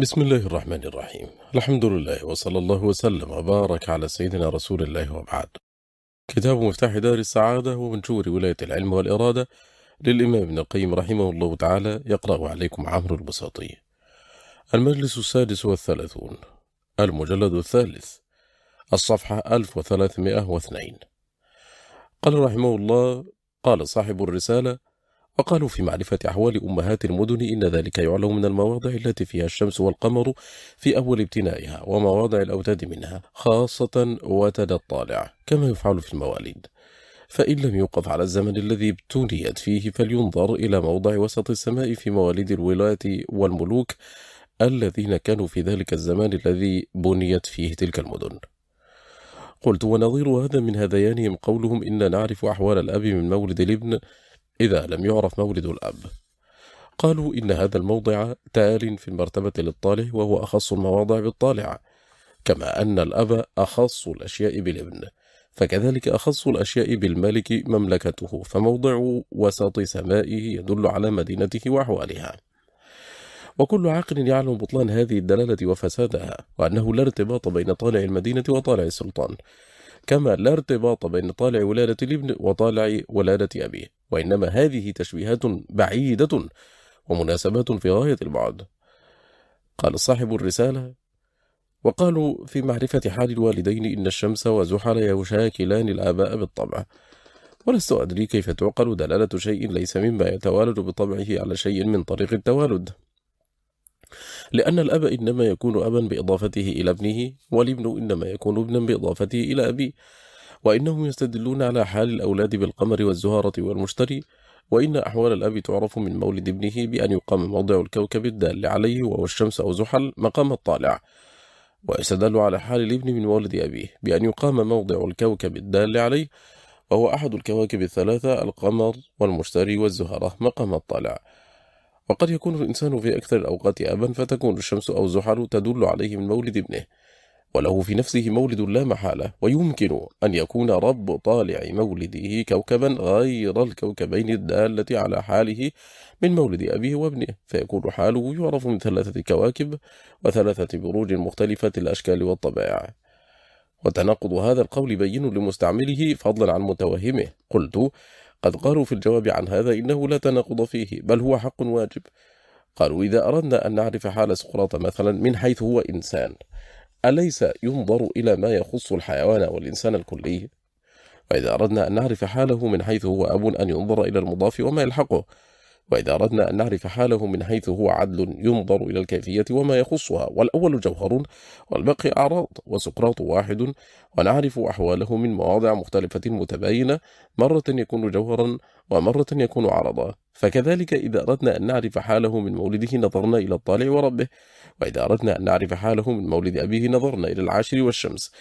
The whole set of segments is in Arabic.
بسم الله الرحمن الرحيم. الحمد لله وصلى الله وسلم وبارك على سيدنا رسول الله وبعد. كتاب مفتاح دار السعادة ومنشور ولاية العلم والإرادة للإمام ابن القيم رحمه الله تعالى. يقرأ عليكم عمرو البساطي. المجلس السادس والثلاثون. المجلد الثالث. الصفحة 1302 قال رحمه الله قال صاحب الرسالة وقالوا في معرفة أحوال أمهات المدن إن ذلك يعلم من المواضع التي فيها الشمس والقمر في أول ابتنائها ومواضع الأوتاد منها خاصة وتد الطالع كما يفعل في المواليد. فإن لم يوقف على الزمن الذي ابتنيت فيه فلينظر إلى موضع وسط السماء في مواليد الولاة والملوك الذين كانوا في ذلك الزمان الذي بنيت فيه تلك المدن. قلت ونظير هذا من هذيانهم قولهم إن نعرف أحوال الأب من مولد الابن إذا لم يعرف مولد الأب. قالوا إن هذا الموضع تال في المرتبة للطالع وهو أخص المواضع بالطالع كما أن الأب أخص الأشياء بالابن فكذلك أخص الأشياء بالملك مملكته فموضع وسط سمائه يدل على مدينته وأحوالها. وكل عاقل يعلم بطلان هذه الدلالة وفسادها وأنه لا ارتباط بين طالع المدينة وطالع السلطان كما لا ارتباط بين طالع ولادة الابن وطالع ولادة أبيه وإنما هذه تشبيهات بعيدة ومناسبات في غاية البعد. قال صاحب الرسالة وقالوا في معرفة حال الوالدين إن الشمس وزحل يشاكلان الآباء بالطبع ولست أدري كيف تعقل دلالة شيء ليس مما يتوالد بطبعه على شيء من طريق التوالد. لأن الأب إنما يكون أبا بإضافته إلى ابنه والابن إنما يكون ابنا بإضافته إلى أبيه. وإنهم يستدلون على حال الأولاد بالقمر والزهارة والمشتري وإن أحوال الأب تعرف من مولد ابنه بأن يقام موضع الكوكب الدال عليه وهو الشمس أو زحل مقام الطالع. ويستدل على حال الابن من مولد أبيه بأن يقام موضع الكوكب الدال عليه وهو أحد الكواكب الثلاثة القمر والمشتري والزهرة مقام الطالع. وقد يكون الإنسان في أكثر الأوقات أبا فتكون الشمس أو الزحل تدل عليه من مولد ابنه وله في نفسه مولد لا محالة ويمكن أن يكون رب طالع مولده كوكبا غير الكوكبين الدالة على حاله من مولد أبيه وابنه. فيكون حاله يعرف من ثلاثة كواكب وثلاثة بروج مختلفة الأشكال والطبائع وتناقض هذا القول بين لمستعمله فضلا عن متوهمه. قلت قد قالوا في الجواب عن هذا إنه لا تناقض فيه بل هو حق واجب قالوا إذا أردنا أن نعرف حال سقراط مثلا من حيث هو إنسان أليس ينظر إلى ما يخص الحيوان والإنسان الكلي؟ وإذا أردنا أن نعرف حاله من حيث هو أب أن ينظر إلى المضاف وما يلحقه وإذا أردنا أن نعرف حاله من حيث هو عدل ينظر إلى الكيفية وما يخصها والأول جوهر والباقي أعراض وسقراط واحد ونعرف أحواله من مواضع مختلفة متباينة مرة يكون جوهرا ومرة يكون عرضا. فكذلك إذا أردنا أن نعرف حاله من مولده نظرنا إلى الطالع وربه وإذا أردنا أن نعرف حاله من مولد أبيه نظرنا إلى العاشر والشمس.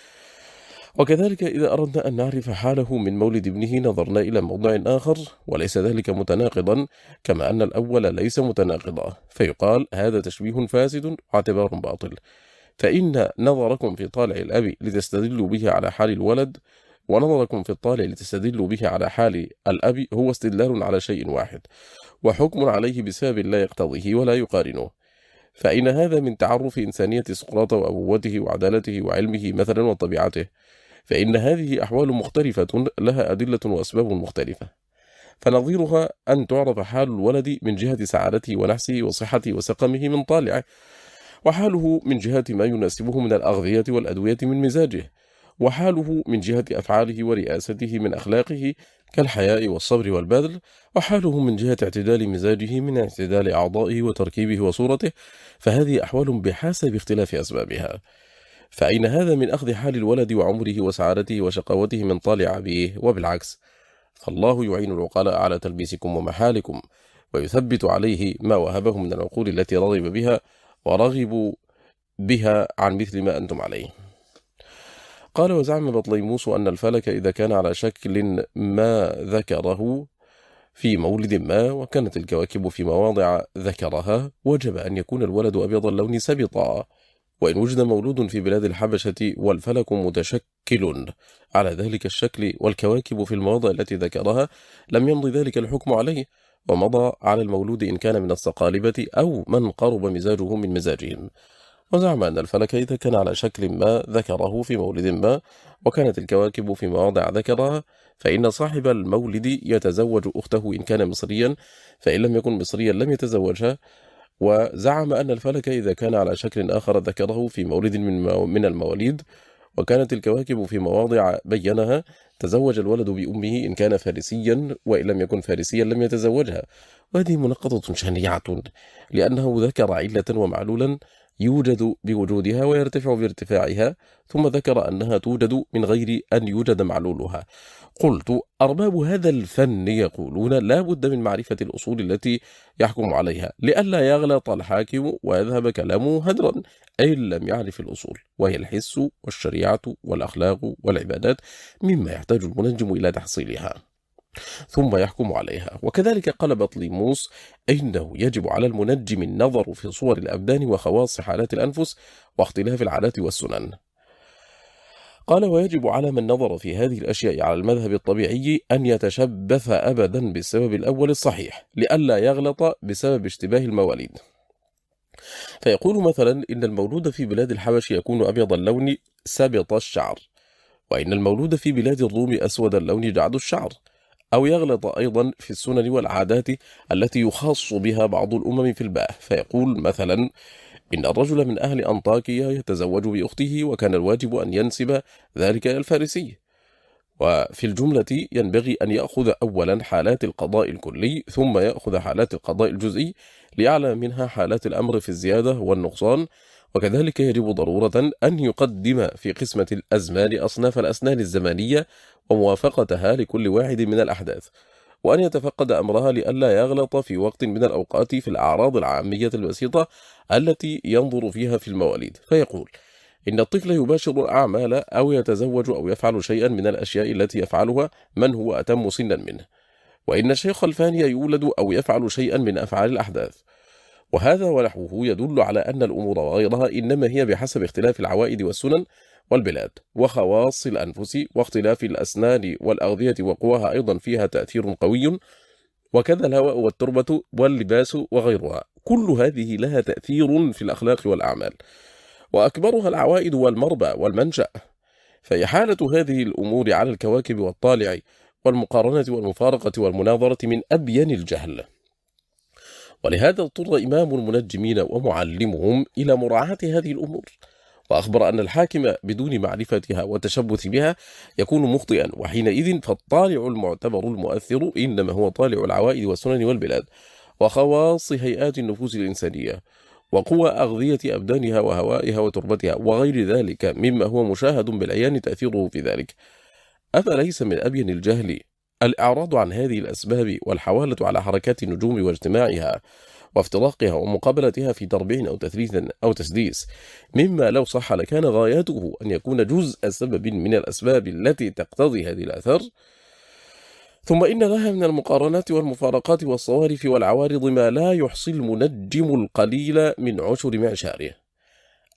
وكذلك إذا أردنا أن نعرف حاله من مولد ابنه نظرنا إلى موضع آخر وليس ذلك متناقضا كما أن الأول ليس متناقضا. فيقال هذا تشبيه فاسد واعتبار باطل. فإن نظركم في طالع الأب لتستدلوا به على حال الولد ونظركم في الطالع لتستدلوا به على حال الأب هو استدلال على شيء واحد وحكم عليه بسبب لا يقتضيه ولا يقارنه. فإن هذا من تعرف إنسانية سقراط وأبوته وعدالته وعلمه مثلا وطبيعته. فإن هذه أحوال مختلفة لها أدلة وأسباب مختلفة. فنظيرها أن تعرف حال الولد من جهة سعادته ونحسه وصحته وسقمه من طالعه وحاله من جهة ما يناسبه من الأغذية والأدوية من مزاجه وحاله من جهة أفعاله ورئاسته من أخلاقه كالحياء والصبر والبذل وحاله من جهة اعتدال مزاجه من اعتدال أعضائه وتركيبه وصورته. فهذه أحوال بحسب اختلاف أسبابها. فأين هذا من أخذ حال الولد وعمره وسعادته وشقاوته من طالع أبيه وبالعكس فالله يعين العقلاء على تلبيسكم ومحالكم ويثبت عليه ما وهبه من العقول التي رغب بها ورغبوا بها عن مثل ما أنتم عليه. قال وزعم بطليموس أن الفلك إذا كان على شكل ما ذكره في مولد ما وكانت الكواكب في مواضع ذكرها وجب أن يكون الولد أبيض اللون سبطا. وإن وجد مولود في بلاد الحبشة والفلك متشكل على ذلك الشكل والكواكب في المواضع التي ذكرها لم يمضي ذلك الحكم عليه ومضى على المولود إن كان من الصقالبة أو من قرب مزاجه من مزاجهم. وزعم أن الفلك إذا كان على شكل ما ذكره في مولد ما وكانت الكواكب في مواضع ذكرها فإن صاحب المولد يتزوج أخته إن كان مصريا فإن لم يكن مصريا لم يتزوجها وزعم أن الفلك إذا كان على شكل آخر ذكره في مولد من المواليد وكانت الكواكب في مواضع بينها تزوج الولد بأمه إن كان فارسيا وإن لم يكن فارسيا لم يتزوجها. وهذه منقضة شنيعة لأنه ذكر علة ومعلولا يوجد بوجودها ويرتفع بارتفاعها ثم ذكر أنها توجد من غير أن يوجد معلولها. قلت أرباب هذا الفن يقولون لا بد من معرفة الأصول التي يحكم عليها لئلا يغلط الحاكم ويذهب كلامه هدرا أي لم يعرف الأصول وهي الحس والشريعة والأخلاق والعبادات مما يحتاج المنجم إلى تحصيلها. ثم يحكم عليها. وكذلك قال بطليموس إنه يجب على المنجم النظر في صور الأبدان وخواص حالات الأنفس واختلاف العادات والسنن. قال ويجب على من نظر في هذه الأشياء على المذهب الطبيعي أن يتشبث أبدا بالسبب الأول الصحيح لئلا يغلط بسبب اشتباه المواليد. فيقول مثلا إن المولود في بلاد الحبش يكون أبيض اللون سبط الشعر وإن المولود في بلاد الروم أسود اللون جعد الشعر. أو يغلط أيضا في السنن والعادات التي يخاص بها بعض الأمم في الباء. فيقول مثلا إن الرجل من أهل أنطاكيا يتزوج بأخته وكان الواجب أن ينسب ذلك الفارسي. وفي الجملة ينبغي أن يأخذ أولا حالات القضاء الكلي ثم يأخذ حالات القضاء الجزئي ليعلم منها حالات الأمر في الزيادة والنقصان. وكذلك يجب ضرورة أن يقدم في قسمة الأزمان أصناف الأسنان الزمانية وموافقتها لكل واحد من الأحداث وأن يتفقد أمرها لئلا يغلط في وقت من الأوقات في الأعراض العامية البسيطة التي ينظر فيها في المواليد. فيقول إن الطفل يباشر الأعمال أو يتزوج أو يفعل شيئا من الأشياء التي يفعلها من هو أتم سنا منه وإن الشيخ الفاني يولد أو يفعل شيئا من أفعال الأحداث وهذا ونحوه يدل على أن الأمور وغيرها إنما هي بحسب اختلاف العوائد والسنن والبلاد وخواص الأنفس واختلاف الأسنان والأغذية وقواها أيضا فيها تأثير قوي. وكذا الهواء والتربة واللباس وغيرها. كل هذه لها تأثير في الأخلاق والأعمال. وأكبرها العوائد والمربى والمنشأ. فهي حالة هذه الأمور على الكواكب والطالع والمقارنة والمفارقة والمناظرة من أبين الجهل. ولهذا اضطر إمام المنجمين ومعلمهم إلى مراعاة هذه الأمور. وأخبر أن الحاكم بدون معرفتها وتشبث بها يكون مخطئا وحينئذ فالطالع المعتبر المؤثر إنما هو طالع العوائد والسنن والبلاد وخواص هيئات النفوس الإنسانية وقوى أغذية أبدانها وهوائها وتربتها وغير ذلك مما هو مشاهد بالعيان تأثيره في ذلك. أفليس من أبين الجهل الإعراض عن هذه الأسباب والحوالة على حركات النجوم واجتماعها؟ وافتراقها ومقابلتها في تربيع أو تثليث أو تسديس. مما لو صح لكان غايته أن يكون جزء سبب من الأسباب التي تقتضي هذه الأثر ثم إن لها من المقارنات والمفارقات والصوارف والعوارض ما لا يحصي المنجم القليل من عشر معشاره.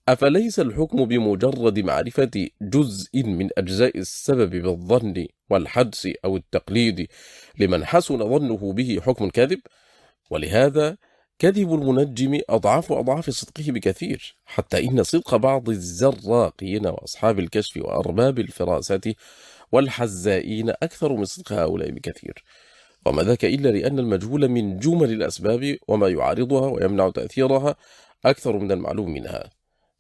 أفليس الحكم بمجرد معرفة جزء من أجزاء السبب بالظن والحدس أو التقليد لمن حسن ظنه به حكم كاذب ولهذا كذب المنجم أضعاف أضعاف صدقه بكثير حتى إن صدق بعض الزراقين وأصحاب الكشف وأرباب الفراسة والحزائين أكثر من صدق هؤلاء بكثير. وما ذاك إلا لأن المجهول من جمل الأسباب وما يعارضها ويمنع تأثيرها أكثر من المعلوم منها.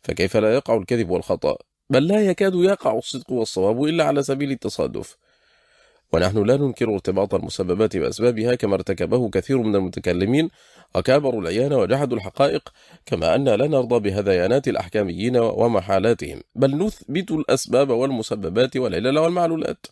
فكيف لا يقع الكذب والخطأ؟ بل لا يكاد يقع الصدق والصواب إلا على سبيل التصادف. ونحن لا ننكر ارتباط المسببات بأسبابها كما ارتكبه كثير من المتكلمين وكابروا العيان وجحدوا الحقائق كما أن لا نرضى بهذيانات الأحكاميين ومحالاتهم بل نثبت الأسباب والمسببات والعلل والمعلولات.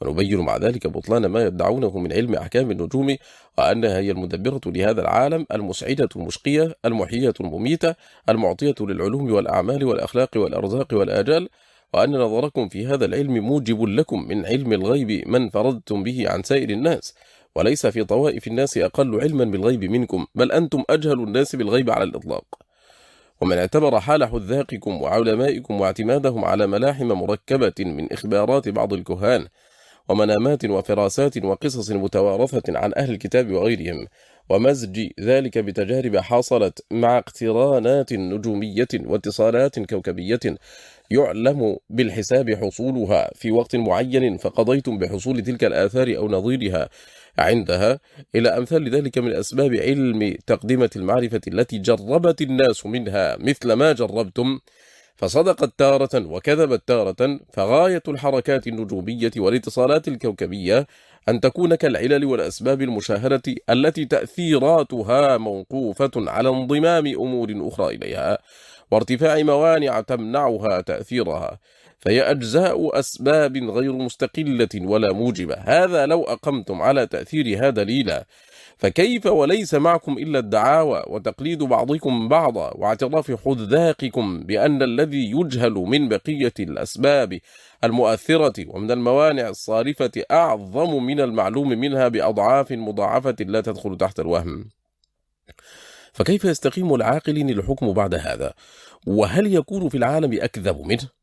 ونبين مع ذلك بطلان ما يدعونه من علم أحكام النجوم وأنها هي المدبرة لهذا العالم المسعدة المشقية المحيية المميتة المعطية للعلوم والأعمال والأخلاق والأرزاق والآجال وأن نظركم في هذا العلم موجب لكم من علم الغيب من فردتم به عن سائر الناس. وليس في طوائف الناس أقل علما بالغيب منكم بل أنتم أجهل الناس بالغيب على الإطلاق. ومن اعتبر حال حذاقكم وعلمائكم واعتمادهم على ملاحم مركبة من إخبارات بعض الكهان ومنامات وفراسات وقصص متوارثة عن أهل الكتاب وغيرهم ومزج ذلك بتجارب حصلت مع اقترانات نجومية واتصالات كوكبية يعلم بالحساب حصولها في وقت معين فقضيتم بحصول تلك الآثار أو نظيرها عندها إلى أمثال ذلك من أسباب علم تقدمة المعرفة التي جربت الناس منها مثل ما جربتم. فصدقت تارة وكذبت تارة فغاية الحركات النجومية والاتصالات الكوكبية أن تكون كالعلل والأسباب المشاهدة التي تأثيراتها موقوفة على انضمام أمور أخرى إليها وارتفاع موانع تمنعها تأثيرها. فهي أجزاء أسباب غير مستقلة ولا موجبة. هذا لو أقمتم على تأثيرها دليلا فكيف وليس معكم إلا الدعاوى وتقليد بعضكم بعضا واعتراف حذاقكم بأن الذي يجهل من بقية الأسباب المؤثرة ومن الموانع الصارفة أعظم من المعلوم منها بأضعاف مضاعفة لا تدخل تحت الوهم؟ فكيف يستقيم العاقل الحكم بعد هذا؟ وهل يكون في العالم أكذب منه؟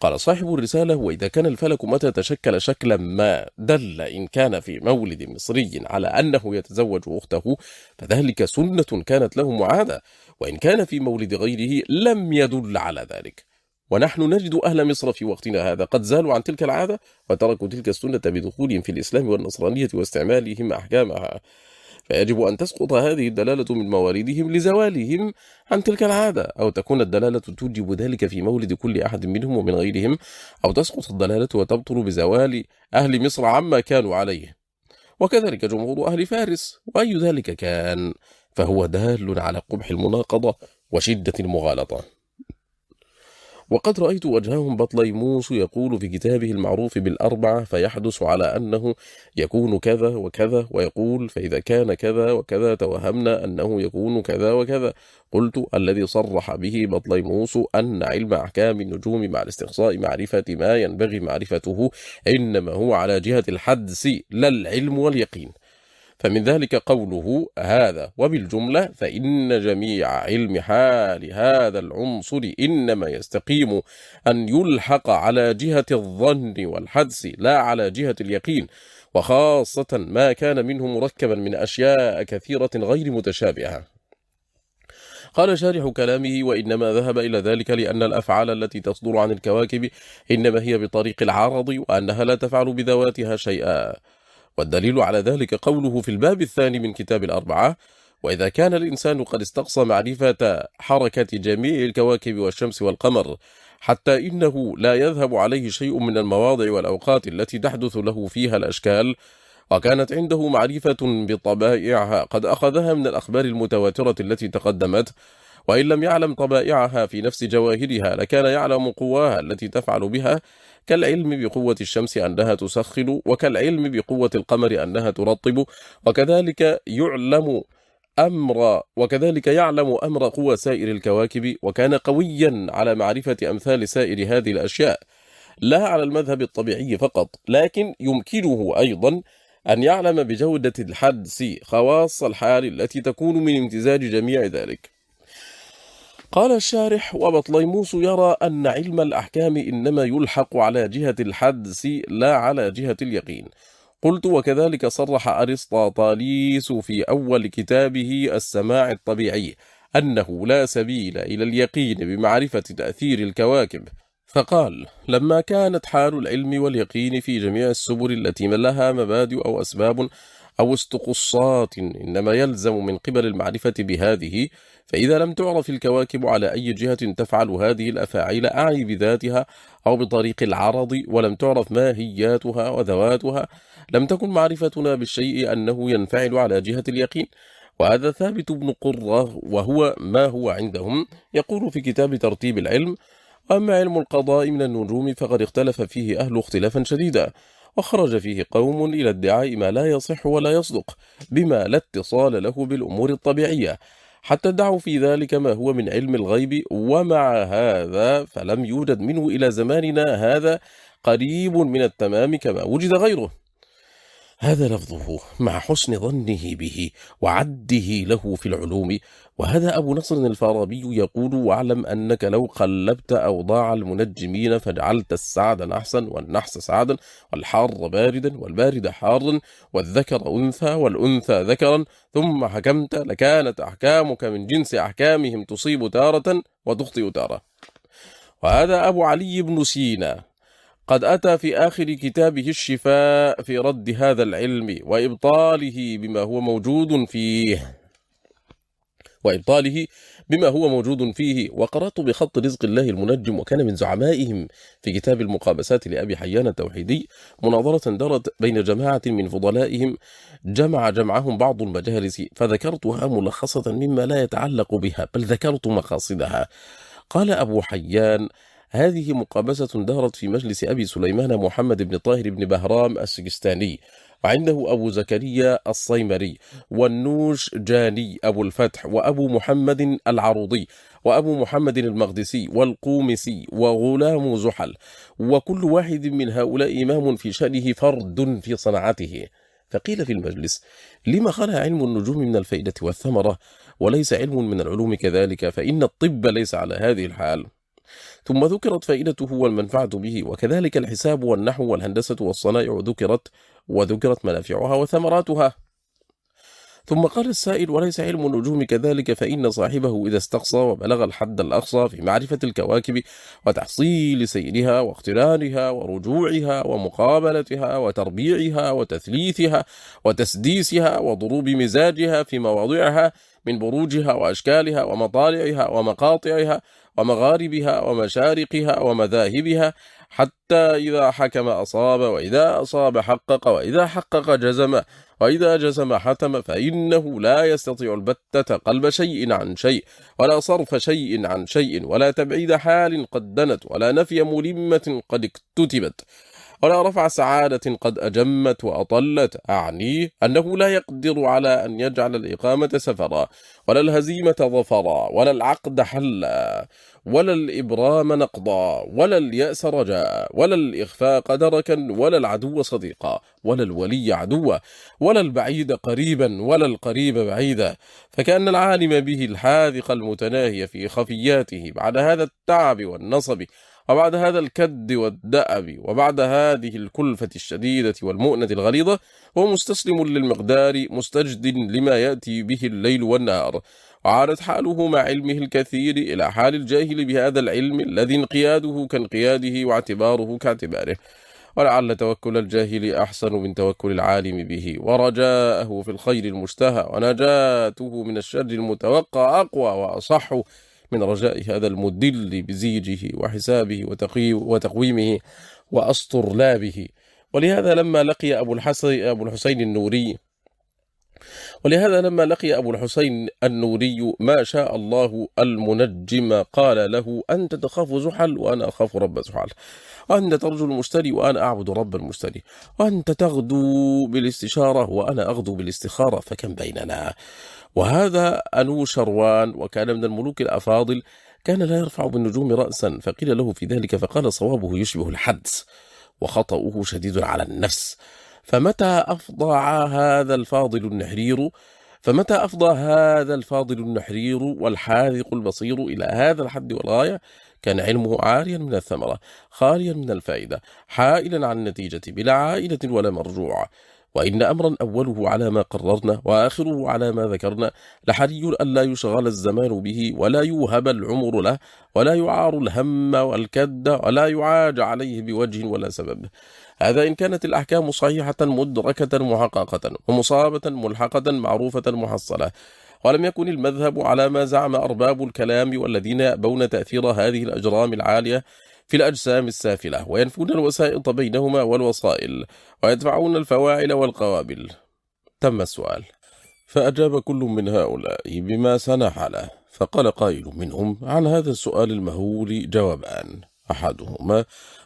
قال صاحب الرسالة وإذا كان الفلك متى تشكل شكلا ما دل إن كان في مولد مصري على أنه يتزوج أخته فذلك سنة كانت له معادة وإن كان في مولد غيره لم يدل على ذلك. ونحن نجد أهل مصر في وقتنا هذا قد زالوا عن تلك العادة وتركوا تلك السنة بدخولهم في الإسلام والنصرانية واستعمالهم أحكامها. فيجب أن تسقط هذه الدلالة من مواردهم لزوالهم عن تلك العادة أو تكون الدلالة توجب ذلك في مولد كل أحد منهم ومن غيرهم أو تسقط الدلالة وتبطل بزوال أهل مصر عما كانوا عليه. وكذلك جمهور أهل فارس وأي ذلك كان فهو دال على قبح المناقضة وشدة المغالطة. وقد رأيت وجههم بطليموس يقول في كتابه المعروف بالأربعة فيحدث على أنه يكون كذا وكذا ويقول فإذا كان كذا وكذا توهمنا أنه يكون كذا وكذا. قلت الذي صرح به بطليموس أن علم أحكام النجوم مع الاستقصاء معرفة ما ينبغي معرفته إنما هو على جهة الحدس لا العلم واليقين. فمن ذلك قوله هذا وبالجملة فإن جميع علم حال هذا العنصر إنما يستقيم أن يلحق على جهة الظن والحدس لا على جهة اليقين. وخاصة ما كان منه مركبا من أشياء كثيرة غير متشابهة. قال شارح كلامه وإنما ذهب إلى ذلك لأن الأفعال التي تصدر عن الكواكب إنما هي بطريق العرض وأنها لا تفعل بذواتها شيئا. والدليل على ذلك قوله في الباب الثاني من كتاب الأربعة وإذا كان الإنسان قد استقصى معرفة حركة جميع الكواكب والشمس والقمر حتى إنه لا يذهب عليه شيء من المواضع والأوقات التي تحدث له فيها الأشكال وكانت عنده معرفة بطبائعها قد أخذها من الأخبار المتواترة التي تقدمت وإن لم يعلم طبائعها في نفس جواهرها لكان يعلم قواها التي تفعل بها كالعلم بقوة الشمس أنها تسخن وكالعلم بقوة القمر أنها ترطب وكذلك يعلم أمر وكذلك يعلم أمر قوى سائر الكواكب وكان قويا على معرفة أمثال سائر هذه الأشياء. لا على المذهب الطبيعي فقط لكن يمكنه أيضا أن يعلم بجودة الحدس خواص الحال التي تكون من امتزاج جميع ذلك. قال الشارح وبطليموس يرى أن علم الأحكام إنما يلحق على جهة الحدس لا على جهة اليقين. قلت وكذلك صرح أرسطاطاليس في أول كتابه السماع الطبيعي أنه لا سبيل إلى اليقين بمعرفة تأثير الكواكب. فقال لما كانت حال العلم واليقين في جميع السبل التي لها مبادئ أو أسباب أو استقصات إنما يلزم من قبل المعرفة بهذه. فإذا لم تعرف الكواكب على أي جهة تفعل هذه الأفاعيل أعني بذاتها أو بطريق العرض ولم تعرف ماهياتها وذواتها. لم تكن معرفتنا بالشيء أنه ينفعل على جهة اليقين. وهذا ثابت بن قرة وهو ما هو عندهم يقول في كتاب ترتيب العلم أما علم القضاء من النجوم فقد اختلف فيه أهل اختلافا شديدا. وخرج فيه قوم إلى ادعاء ما لا يصح ولا يصدق بما لا اتصال له بالأمور الطبيعية. حتى ادعوا في ذلك ما هو من علم الغيب ومع هذا فلم يوجد منه إلى زماننا هذا قريب من التمام كما وجد غيره. هذا لفظه مع حسن ظنه به وعده له في العلوم. وهذا أبو نصر الفارابي يقول واعلم أنك لو قلبت أوضاع المنجمين فجعلت السعد نحسا والنحس سعدا والحار باردا والبارد حارا والذكر أنثى والأنثى ذكرا ثم حكمت لكانت أحكامك من جنس أحكامهم تصيب تارة وتخطئ تارة. وهذا أبو علي بن سينا. قد أتى في آخر كتابه الشفاء في رد هذا العلم وإبطاله بما هو موجود فيه. وإبطاله بما هو موجود فيه. وقرأت بخط رزق الله المنجم وكان من زعمائهم في كتاب المقابسات لأبي حيان التوحيدي مناظرة دارت بين جماعة من فضلائهم جمع جمعهم بعض المجالس فذكرتها ملخصة مما لا يتعلق بها بل ذكرت مقاصدها. قال أبو حيان هذه مقابسة دارت في مجلس أبي سليمان محمد بن طاهر بن بهرام السجستاني وعنده أبو زكريا الصيمري والنوش جاني أبو الفتح وأبو محمد العروضي وأبو محمد المقدسي والقومسي وغلام زحل وكل واحد من هؤلاء إمام في شأنه فرد في صنعته. فقيل في المجلس لما خلى علم النجوم من الفائدة والثمرة وليس علم من العلوم كذلك فإن الطب ليس على هذه الحال. ثم ذكرت فائدته والمنفعة به وكذلك الحساب والنحو والهندسة والصنائع ذكرت وذكرت منافعها وثمراتها. ثم قال السائل وليس علم النجوم كذلك فإن صاحبه إذا استقصى وبلغ الحد الأقصى في معرفة الكواكب وتحصيل سيرها واقترانها ورجوعها ومقابلتها وتربيعها وتثليثها وتسديسها وضروب مزاجها في مواضعها من بروجها وأشكالها ومطالعها ومقاطعها ومغاربها ومشارقها ومذاهبها حتى إذا حكم أصاب وإذا أصاب حقق وإذا حقق جزم وإذا جزم حتم فإنه لا يستطيع البتة قلب شيء عن شيء ولا صرف شيء عن شيء ولا تبعيد حال قد دنت ولا نفي ملمة قد اكتتبت ولا رفع سعادة قد أجمت وأطلت. أعني أنه لا يقدر على أن يجعل الإقامة سفرا ولا الهزيمة ظفرا ولا العقد حلا ولا الإبرام نقضا ولا اليأس رجاء ولا الإخفاق دركا ولا العدو صديقا ولا الولي عدوا ولا البعيد قريبا ولا القريب بعيدا. فكأن العالم به الحاذق المتناهي في خفياته بعد هذا التعب والنصب وبعد هذا الكد والدأب وبعد هذه الكلفة الشديدة والمؤنة الغليظة هو مستسلم للمقدار مستجد لما يأتي به الليل والنهار. وعادت حاله مع علمه الكثير إلى حال الجاهل بهذا العلم الذي انقياده كانقياده واعتباره كاعتباره. ولعل توكل الجاهل أحسن من توكل العالم به. ورجاءه في الخير المشتهى ونجاته من الشر المتوقع أقوى وأصح. من رجاء هذا المدل بزيجه وحسابه وتقويمه وأسطرلابه. ولهذا لما لقي أبو أبو الحسين النوري ولهذا لما لقي أبو الحسين النوري ما شاء الله المنجم قال له أنت تخاف زحل وأنا أخاف رب زحل. وأنت ترجو المشتري وأنا أعبد رب المشتري. وأنت تغدو بالاستشارة وأنا أغدو بالاستخارة فكم بيننا؟ وهذا أنو شروان وكان من الملوك الأفاضل كان لا يرفع بالنجوم رأسا فقيل له في ذلك فقال صوابه يشبه الحدس وخطأه شديد على النفس. فمتى أفضى هذا الفاضل النحرير؟ فمتى أفضى هذا الفاضل النحرير والحاذق البصير إلى هذا الحد والغاية؟ كان علمه عاريا من الثمرة خاليا من الفائدة حائلا عن النتيجة بلا عائلة ولا مرجوع وإن أمرا أوله على ما قررنا وآخره على ما ذكرنا لحري ألا يشغل الزمان به ولا يوهب العمر له ولا يعار الهم والكد ولا يعاج عليه بوجه ولا سبب. هذا إن كانت الأحكام صحيحة مدركة محققة ومصابة ملحقة معروفة محصلة. ولم يكن المذهب على ما زعم أرباب الكلام والذين يأبون تأثير هذه الأجرام العالية في الأجسام السافلة وينفون الوسائط بينهما والوسائل ويدفعون الفواعل والقوابل. تم السؤال. فأجاب كل من هؤلاء بما سنح له. فقال قائل منهم عن هذا السؤال المهول جوابان. أحدهما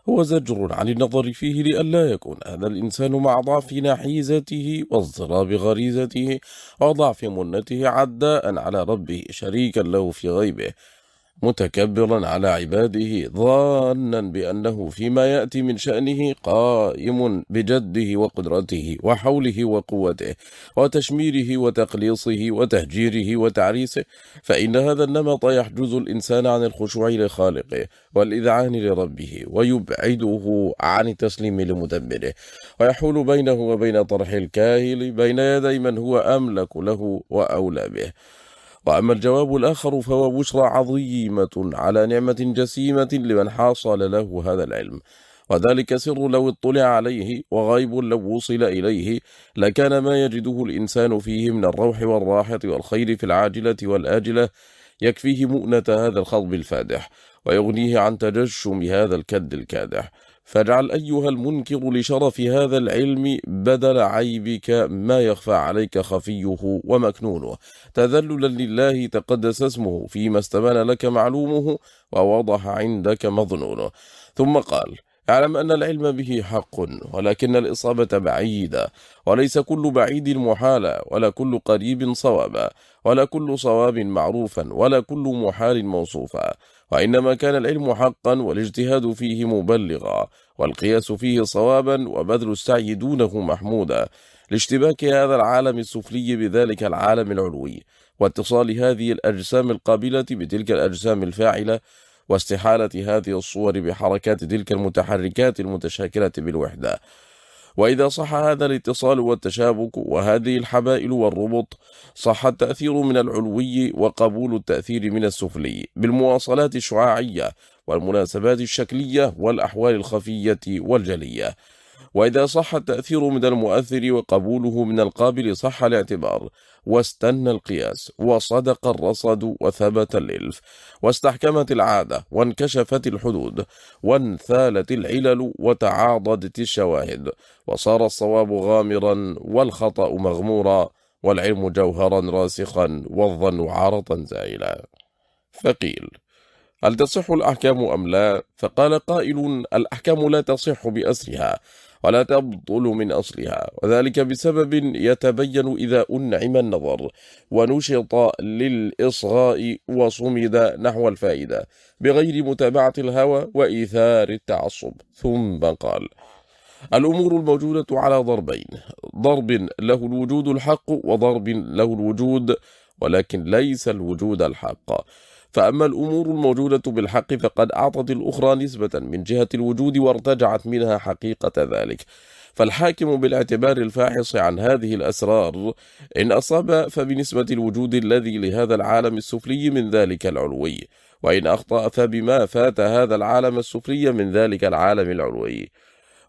هو زجر عن النظر فيه لئلا يكون هذا الإنسان مع ضعف نحيزته واضطراب غريزته وضعف منته عداء على ربه شريكا له في غيبه. متكبرا على عباده ظانا بأنه فيما يأتي من شأنه قائم بجده وقدرته وحوله وقوته وتشميره وتقليصه وتهجيره وتعريسه فإن هذا النمط يحجز الإنسان عن الخشوع لخالقه والإذعان لربه ويبعده عن التسليم لمدبره ويحول بينه وبين طرح الكاهل بين يدي من هو أملك له وأولى به. وأما الجواب الآخر فهو بشرى عظيمة على نعمة جسيمة لمن حاصل له هذا العلم. وذلك سر لو اطلع عليه وغيب لو وصل إليه لكان ما يجده الإنسان فيه من الروح والراحة والخير في العاجلة والآجلة. يكفيه مؤنة هذا الخضب الفادح ويغنيه عن تجشم هذا الكد الكادح. فاجعل أيها المنكر لشرف هذا العلم بدل عيبك ما يخفى عليك خفيه ومكنونه. تذللا لله تقدس اسمه فيما استبان لك معلومه ووضح عندك مظنونه. ثم قال اعلم أن العلم به حق ولكن الإصابة بعيدة وليس كل بعيد محالا ولا كل قريب صوابا ولا كل صواب معروفا ولا كل محال موصوفا. وإنما كان العلم حقا والاجتهاد فيه مبلغا والقياس فيه صوابا وبذل السعي دونه محمودا لاشتباك هذا العالم السفلي بذلك العالم العلوي واتصال هذه الأجسام القابلة بتلك الأجسام الفاعلة واستحالة هذه الصور بحركات تلك المتحركات المتشاكلة بالوحدة. وإذا صح هذا الاتصال والتشابك وهذه الحبائل والربط صح التأثير من العلوي وقبول التأثير من السفلي بالمواصلات الشعاعية والمناسبات الشكلية والأحوال الخفية والجلية. وإذا صح التأثير من المؤثر وقبوله من القابل صح الاعتبار واستنى القياس وصدق الرصد وثبت الإلف واستحكمت العادة وانكشفت الحدود وانثالت العلل وتعاضدت الشواهد وصار الصواب غامرا والخطأ مغمورا والعلم جوهرا راسخا والظن عارضا زائلا. فقيل هل تصح الأحكام أم لا؟ فقال قائل الأحكام لا تصح بأسرها ولا تبطل من أصلها. وذلك بسبب يتبين إذا أنعم النظر ونشط للإصغاء وصمد نحو الفائدة بغير متابعة الهوى وإيثار التعصب. ثم قال الأمور الموجودة على ضربين ضرب له الوجود الحق وضرب له الوجود ولكن ليس الوجود الحق. فأما الأمور الموجودة بالحق فقد أعطت الأخرى نسبة من جهة الوجود وارتجعت منها حقيقة ذلك. فالحاكم بالاعتبار الفاحص عن هذه الأسرار إن أصاب فبنسبة الوجود الذي لهذا العالم السفلي من ذلك العلوي وإن أخطأ فبما فات هذا العالم السفلي من ذلك العالم العلوي.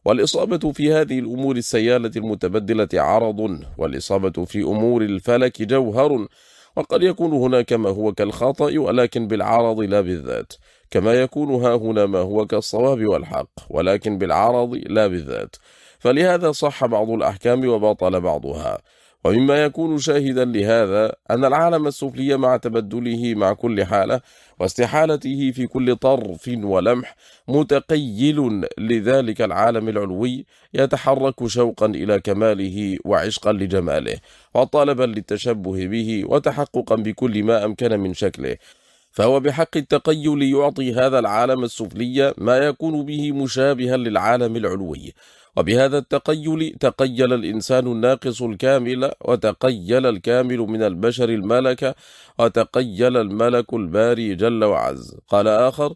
والإصابة في هذه الأمور السيالة المتبدلة عرض والإصابة في أمور الفلك جوهر وقد يكون هناك ما هو كالخطأ ولكن بالعرض لا بالذات. كما يكون ها هنا ما هو كالصواب والحق ولكن بالعرض لا بالذات. فلهذا صح بعض الأحكام وبطل بعضها. ومما يكون شاهدا لهذا أن العالم السفلي مع تبدله مع كل حالة واستحالته في كل طرف ولمح متقيل لذلك العالم العلوي يتحرك شوقا إلى كماله وعشقا لجماله وطالبا للتشبه به وتحققا بكل ما أمكن من شكله. فهو بحق التقيل يعطي هذا العالم السفلي ما يكون به مشابها للعالم العلوي. وبهذا التقيل تقيل الإنسان الناقص الكامل وتقيل الكامل من البشر الملك وتقيل الملك الباري جل وعز. قال آخر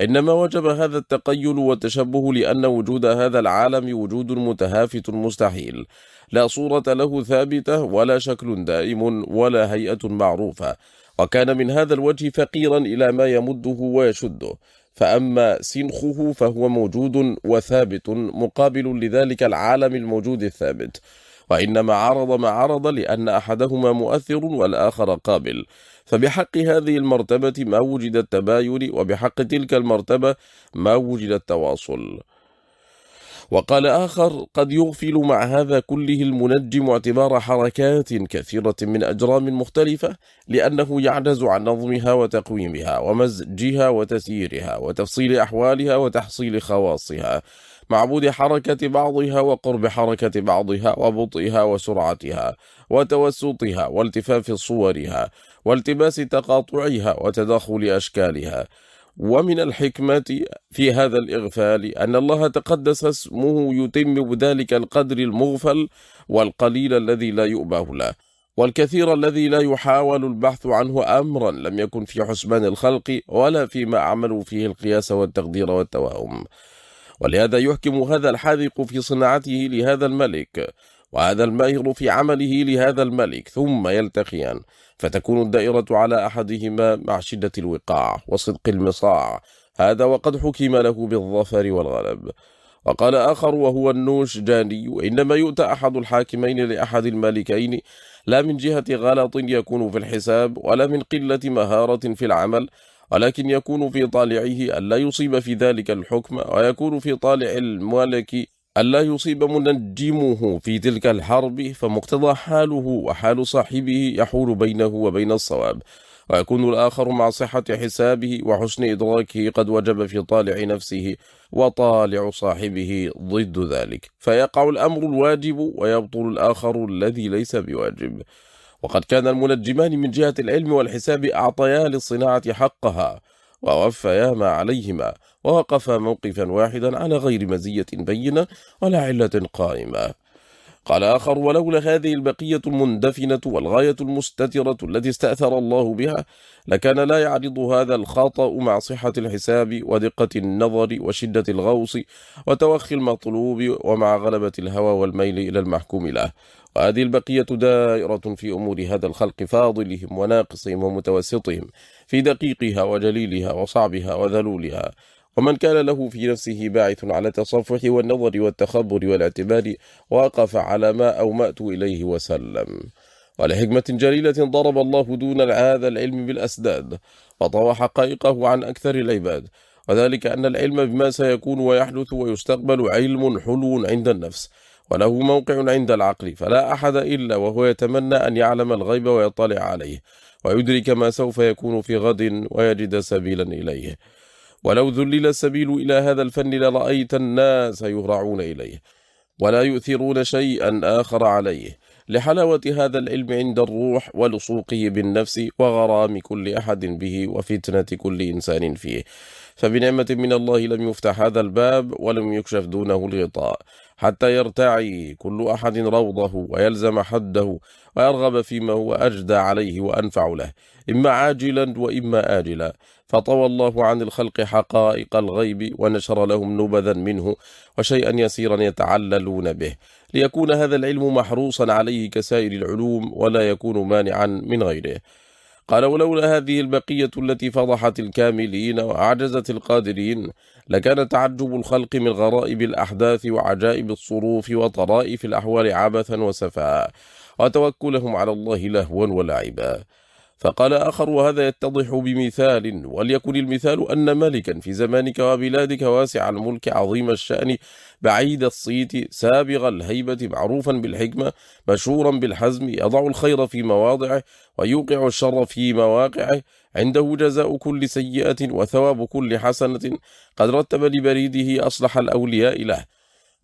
إنما وجب هذا التقيل والتشبه لأن وجود هذا العالم وجود متهافت مستحيل. لا صورة له ثابتة ولا شكل دائم ولا هيئة معروفة. وكان من هذا الوجه فقيرا إلى ما يمده ويشده. فأما سنخه فهو موجود وثابت مقابل لذلك العالم الموجود الثابت. وإنما عرض ما عرض لأن أحدهما مؤثر والآخر قابل. فبحق هذه المرتبة ما وجد التباين وبحق تلك المرتبة ما وجد التواصل. وقال آخر قد يغفل مع هذا كله المنجم اعتبار حركات كثيرة من أجرام مختلفة لأنه يعجز عن نظمها وتقويمها ومزجها وتسييرها وتفصيل أحوالها وتحصيل خواصها معبود حركة بعضها وقرب حركة بعضها وبطئها وسرعتها وتوسطها والتفاف صورها والتباس تقاطعها وتداخل أشكالها. ومن الحكمة في هذا الإغفال أن الله تقدس اسمه يتم بذلك القدر المغفل والقليل الذي لا يؤبه له والكثير الذي لا يحاول البحث عنه أمرا لم يكن في حسبان الخلق ولا فيما عملوا فيه القياس والتقدير والتوهم. ولهذا يحكم هذا الحاذق في صناعته لهذا الملك وهذا الماهر في عمله لهذا الملك ثم يلتقيان. فتكون الدائرة على أحدهما مع شدة الوقاع وصدق المصاع. هذا وقد حكم له بالظفر والغلب. وقال آخر وهو النوش جاني إنما يؤتى أحد الحاكمين لأحد المالكين لا من جهة غلط يكون في الحساب ولا من قلة مهارة في العمل ولكن يكون في طالعه ألا يصيب في ذلك الحكم ويكون في طالع المالك ألا يصيب منجمه في تلك الحرب فمقتضى حاله وحال صاحبه يحول بينه وبين الصواب. ويكون الآخر مع صحة حسابه وحسن إدراكه قد وجب في طالع نفسه وطالع صاحبه ضد ذلك. فيقع الأمر الواجب ويبطل الآخر الذي ليس بواجب. وقد كان المنجمان من جهة العلم والحساب أعطيا للصناعة حقها. ووفيا ما عليهما ووقفا موقفا واحدا على غير مزية بينة ولا علة قائمة. قال آخر ولولا هذه البقية المندفنة والغاية المستترة التي استأثر الله بها لكان لا يعرض هذا الخطأ مع صحة الحساب ودقة النظر وشدة الغوص وتوخي المطلوب ومع غلبة الهوى والميل إلى المحكوم له. وهذه البقية دائرة في أمور هذا الخلق فاضلهم وناقصهم ومتوسطهم في دقيقها وجليلها وصعبها وذلولها. ومن كان له في نفسه باعث على التصفح والنظر والتخبر والاعتبار وقف على ما أومأت إليه وسلم. ولحكمة جليلة ضرب الله دون هذا العلم بالأسداد وطوى حقائقه عن أكثر العباد. وذلك أن العلم بما سيكون ويحدث ويستقبل علم حلو عند النفس. وله موقع عند العقل فلا أحد إلا وهو يتمنى أن يعلم الغيب ويطلع عليه ويدرك ما سوف يكون في غد ويجد سبيلا إليه. ولو ذلل السبيل إلى هذا الفن لرأيت الناس يهرعون إليه ولا يؤثرون شيئا آخر عليه. لحلاوة هذا العلم عند الروح ولصوقه بالنفس وغرام كل أحد به وفتنة كل إنسان فيه. فبنعمة من الله لم يفتح هذا الباب ولم يكشف دونه الغطاء حتى يرتعي كل أحد روضه ويلزم حده ويرغب فيما هو أجدى عليه وأنفع له إما عاجلا وإما آجلا. فطوى الله عن الخلق حقائق الغيب ونشر لهم نبذا منه وشيئا يسيرا يتعللون به. ليكون هذا العلم محروصا عليه كسائر العلوم ولا يكون مانعا من غيره. قال ولولا هذه البقية التي فضحت الكاملين وأعجزت القادرين لكان تعجب الخلق من غرائب الأحداث وعجائب الصروف وطرائف الأحوال عبثا وسفاء وتوكلهم على الله لهوا ولعبا فقال آخر وهذا يتضح بمثال وليكن المثال أن ملكا في زمانك وبلادك واسع الملك عظيم الشأن بعيد الصيت سابغ الهيبة معروفا بالحكمة مشهورا بالحزم يضع الخير في مواضعه ويوقع الشر في مواقعه عنده جزاء كل سيئة وثواب كل حسنة قد رتب لبريده أصلح الأولياء له.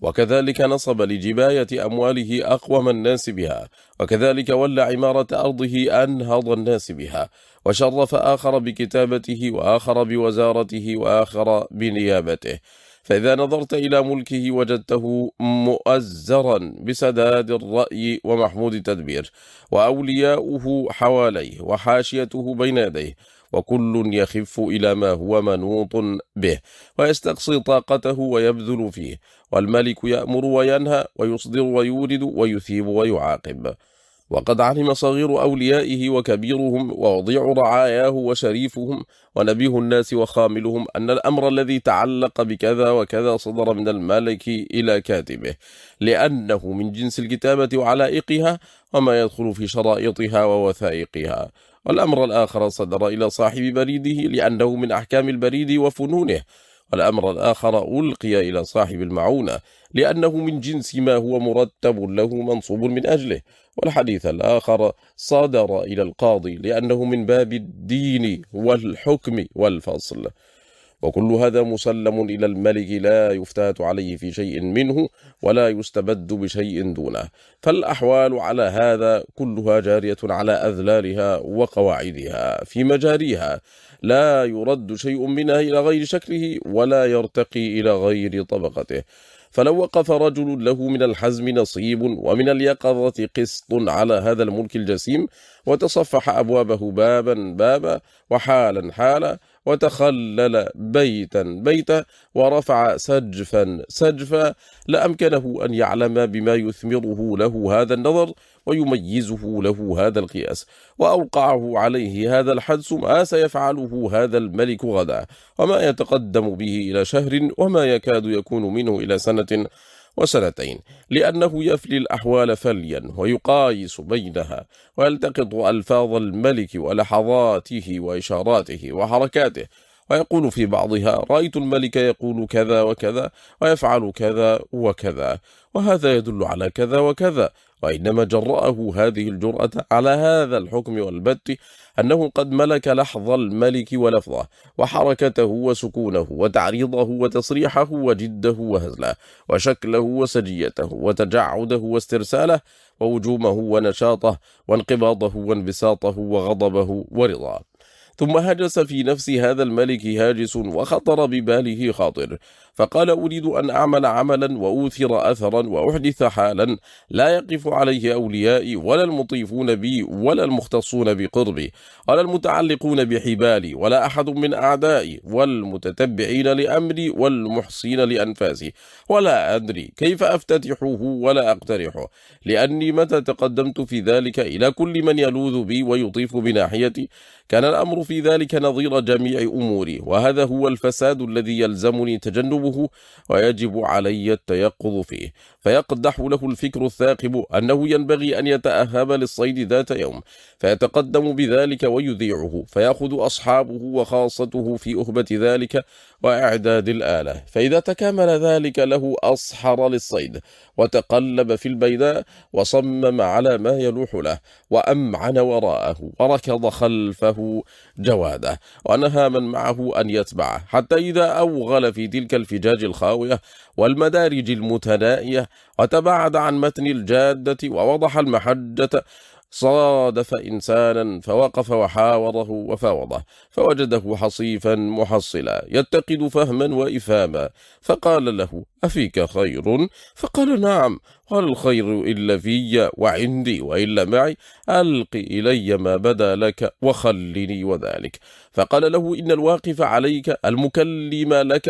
وكذلك نصب لجباية أمواله أقوم الناس بها وكذلك ولى عمارة أرضه أنهض الناس بها وشرف آخر بكتابته وآخر بوزارته وآخر بنيابته. فإذا نظرت إلى ملكه وجدته مؤزرا بسداد الرأي ومحمود التدبير وأولياؤه حواليه وحاشيته بين يديه وكل يخف إلى ما هو منوط به ويستقصي طاقته ويبذل فيه والملك يأمر وينهى ويصدر ويورد ويثيب ويعاقب. وقد علم صغير أوليائه وكبيرهم ووضيع رعاياه وشريفهم ونبيه الناس وخاملهم أن الأمر الذي تعلق بكذا وكذا صدر من الملك إلى كاتبه لأنه من جنس الكتابة وعلائقها وما يدخل في شرائطها ووثائقها. والأمر الآخر صدر إلى صاحب بريده لأنه من أحكام البريد وفنونه والأمر الآخر ألقي إلى صاحب المعونة لأنه من جنس ما هو مرتب له منصوب من أجله والحديث الآخر صدر إلى القاضي لأنه من باب الدين والحكم والفصل. وكل هذا مسلم إلى الملك لا يفتات عليه في شيء منه ولا يستبد بشيء دونه. فالأحوال على هذا كلها جارية على أذلالها وقواعدها. في مجاريها لا يرد شيء منها إلى غير شكله ولا يرتقي إلى غير طبقته. فلو وقف رجل له من الحزم نصيب ومن اليقظة قسط على هذا الملك الجسيم وتصفح أبوابه بابا بابا وحالا حالا وتخلل بيتا بيتا ورفع سجفا سجفا لأمكنه أن يعلم بما يثمره له هذا النظر ويميزه له هذا القياس. وأوقعه عليه هذا الحدس ما سيفعله هذا الملك غدا وما يتقدم به إلى شهر وما يكاد يكون منه إلى سنة. وسنتين لأنه يفلي الأحوال فليا ويقايس بينها ويلتقط ألفاظ الملك ولحظاته وإشاراته وحركاته ويقول في بعضها رأيت الملك يقول كذا وكذا ويفعل كذا وكذا وهذا يدل على كذا وكذا. وإنما جرأه هذه الجرأة على هذا الحكم والبت أنه قد ملك لحظ الملك ولفظه وحركته وسكونه وتعريضه وتصريحه وجده وهزله وشكله وسجيته وتجعده واسترساله ووجومه ونشاطه وانقباضه وانبساطه وغضبه ورضاه. ثم هجس في نفس هذا الملك هاجس وخطر بباله خاطر. فقال أريد أن أعمل عملا وأوثر أثرا وأحدث حالا لا يقف عليه أوليائي ولا المطيفون بي ولا المختصون بقربي ولا المتعلقون بحبالي ولا أحد من أعدائي والمتتبعين لأمري والمحصين لأنفاسي ولا أدري كيف أفتتحه ولا أقترحه. لأني متى تقدمت في ذلك إلى كل من يلوذ بي ويطيف بناحيتي؟ كان الأمر في ذلك نظير جميع أموري وهذا هو الفساد الذي يلزمني تجنبه ويجب علي التيقظ فيه. فيقدح له الفكر الثاقب أنه ينبغي أن يتأهب للصيد ذات يوم. فيتقدم بذلك ويذيعه فيأخذ أصحابه وخاصته في أهبة ذلك وإعداد الآلة. فإذا تكامل ذلك له أصحر للصيد وتقلب في البيداء وصمم على ما يلوح له وأمعن وراءه وركض خلفه جواده ونهى من معه أن يتبعه. حتى إذا أوغل في تلك الفجاج الخاوية والمدارج المتنائية وتباعد عن متن الجادة ووضح المحجة صادف إنسانا فوقف وحاوره وفاوضه فوجده حصيفا محصلا يتقد فهما وإفاما فقال له أفيك خير؟ فقال نعم. قال الخير إلا في وعندي وإلا معي؟ ألق إلي ما بدا لك وخلني وذلك. فقال له إن الواقف عليك المكلم لك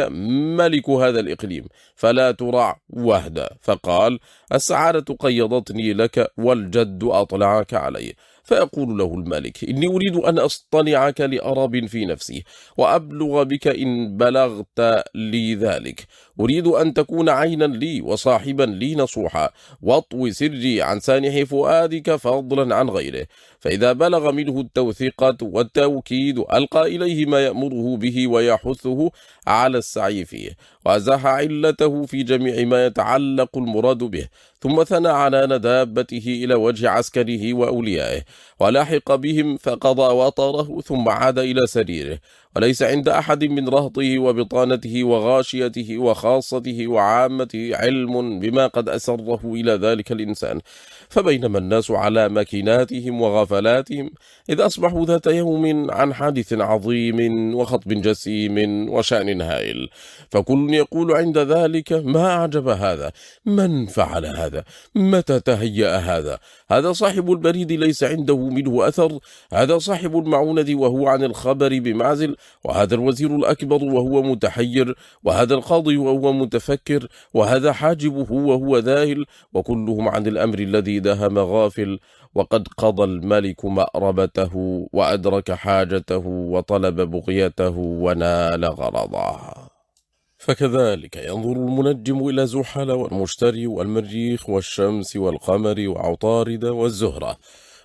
ملك هذا الإقليم فلا ترع وهدا. فقال السعادة قيضتني لك والجد أطلعك علي فيقول له الملك إني أريد أن أصطنعك لأرب في نفسي وأبلغ بك إن بلغت لي ذلك. أريد أن تكون عينا لي وصاحبا لي نصوحا واطوي سري عن سانح فؤادك فضلا عن غيره. فإذا بلغ منه التوثيقة والتوكيد ألقى إليه ما يأمره به ويحثه على السعي فيه وأزاح علته في جميع ما يتعلق المراد به. ثم ثنى عنان دابته إلى وجه عسكره وأوليائه ولاحق بهم فقضى وطره ثم عاد إلى سريره. وليس عند أحد من رهطه وبطانته وغاشيته وخاصته وعامته علم بما قد أسره إلى ذلك الإنسان. فبينما الناس على مكيناتهم وغفلاتهم إذ أصبحوا ذات يوم عن حادث عظيم وخطب جسيم وشأن هائل. فكل يقول عند ذلك ما أعجب هذا؟ من فعل هذا؟ متى تهيأ هذا؟ هذا صاحب البريد ليس عنده منه أثر. هذا صاحب المعونة وهو عن الخبر بمعزل. وهذا الوزير الأكبر وهو متحير. وهذا القاضي وهو متفكر. وهذا حاجبه وهو ذاهل. وكلهم عن الأمر الذي دهم غافل وقد قضى الملك مأربته وأدرك حاجته وطلب بغيته ونال غرضه. فكذلك ينظر المنجم إلى زحل والمشتري والمريخ والشمس والقمر وعطارد والزهرة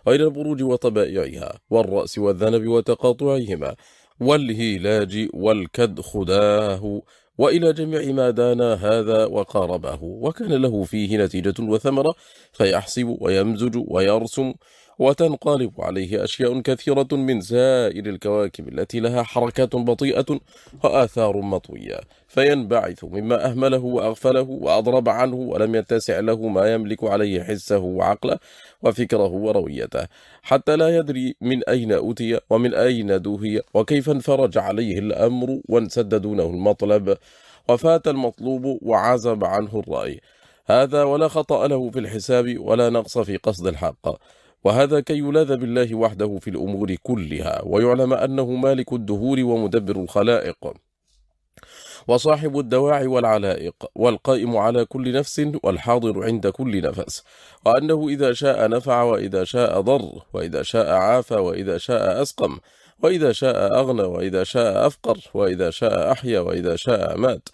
وإلى البروج وطبائعها والرأس والذنب وتقاطعهما والهيلاج والكد خداه وإلى جميع ما دانا هذا وقاربه وكان له فيه نتيجة وثمرة فيحسب ويمزج ويرسم وتنقلب عليه أشياء كثيرة من سائر الكواكب التي لها حركات بطيئة وآثار مطوية. فينبعث مما أهمله وأغفله وأضرب عنه ولم يتسع له ما يملك عليه حسه وعقله وفكره ورويته. حتى لا يدري من أين أتي ومن أين دوهي وكيف انفرج عليه الأمر وانسد دونه المطلب. وفات المطلوب وعزب عنه الرأي. هذا ولا خطأ له في الحساب ولا نقص في قصد الحق. وهذا كي يلاذ بالله وحده في الأمور كلها ويعلم أنه مالك الدهور ومدبر الخلائق وصاحب الدواعي والعلائق والقائم على كل نفس والحاضر عند كل نفس وأنه إذا شاء نفع وإذا شاء ضر وإذا شاء عافى وإذا شاء أسقم وإذا شاء أغنى وإذا شاء أفقر وإذا شاء أحيا وإذا شاء مات.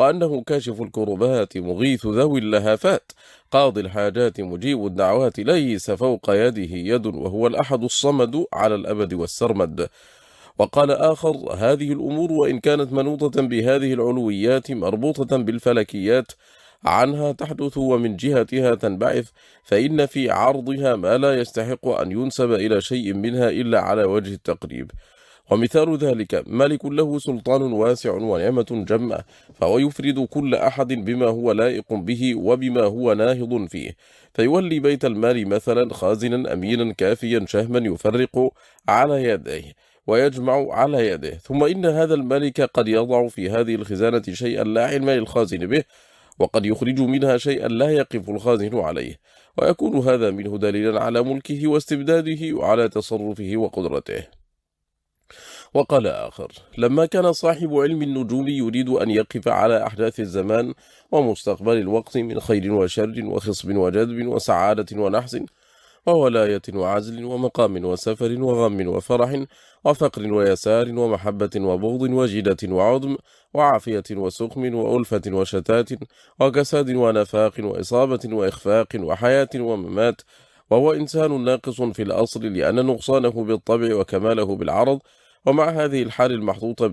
وأنه كاشف الكربات مغيث ذوي اللهافات قاضي الحاجات مجيب الدعوات ليس فوق يده يد وهو الأحد الصمد على الأبد والسرمد. وقال آخر هذه الأمور وإن كانت منوطة بهذه العلويات مربوطة بالفلكيات عنها تحدث ومن جهتها تنبعث فإن في عرضها ما لا يستحق أن ينسب إلى شيء منها إلا على وجه التقريب. ومثال ذلك ملك له سلطان واسع ونعمة جمة فهو يفرد كل أحد بما هو لائق به وبما هو ناهض فيه. فيولي بيت المال مثلا خازنا أمينا كافيا شهما يفرق على يديه ويجمع على يده ثم إن هذا الملك قد يضع في هذه الخزانة شيئا لا علم للخازن به وقد يخرج منها شيئا لا يقف الخازن عليه. ويكون هذا منه دليلا على ملكه واستبداده وعلى تصرفه وقدرته. وقال آخر لما كان صاحب علم النجوم يريد أن يقف على أحداث الزمان ومستقبل الوقت من خير وشر وخصب وجذب وسعادة ونحس وولاية وعزل ومقام وسفر وغم وفرح وفقر ويسار ومحبة وبغض وجدة وعظم وعافية وسقم وألفة وشتات وكساد ونفاق وإصابة وإخفاق وحياة وممات وهو إنسان ناقص في الأصل لأن نقصانه بالطبع وكماله بالعرض ومع هذه الحال المحطوطة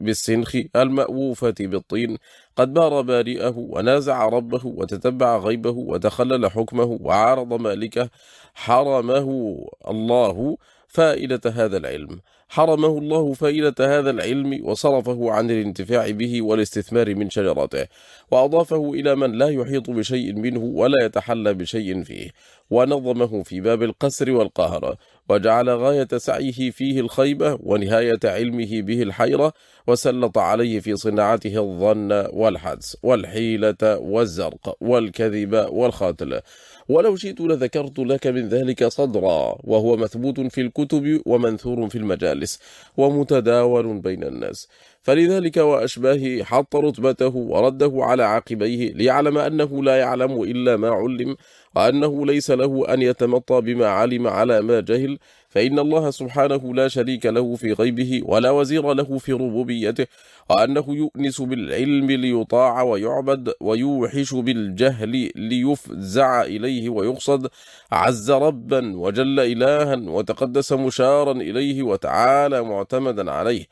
بالسنخ المأووفة بالطين قد بار بارئه ونازع ربه وتتبع غيبه وتخلل حكمه وعارض مالكه. حرمه الله فائدة هذا العلم. حرمه الله فائدة هذا العلم وصرفه عن الانتفاع به والاستثمار من شجرته وأضافه إلى من لا يحيط بشيء منه ولا يتحلى بشيء فيه ونظمه في باب القسر والقهر. وجعل غاية سعيه فيه الخيبة ونهاية علمه به الحيرة وسلط عليه في صناعته الظن والحدس والحيلة والزرق والكذب والخاتل. ولو شئت لذكرت لك من ذلك صدرا وهو مثبوت في الكتب ومنثور في المجالس ومتداول بين الناس. فلذلك وأشباهه حط رتبته ورده على عقبيه ليعلم أنه لا يعلم إلا ما علم وأنه ليس له أن يتمطى بما علم على ما جهل. فإن الله سبحانه لا شريك له في غيبه ولا وزير له في ربوبيته وأنه يؤنس بالعلم ليطاع ويعبد ويوحش بالجهل ليفزع إليه ويقصد عز ربا وجل إلها وتقدس مشارا إليه وتعالى معتمدا عليه.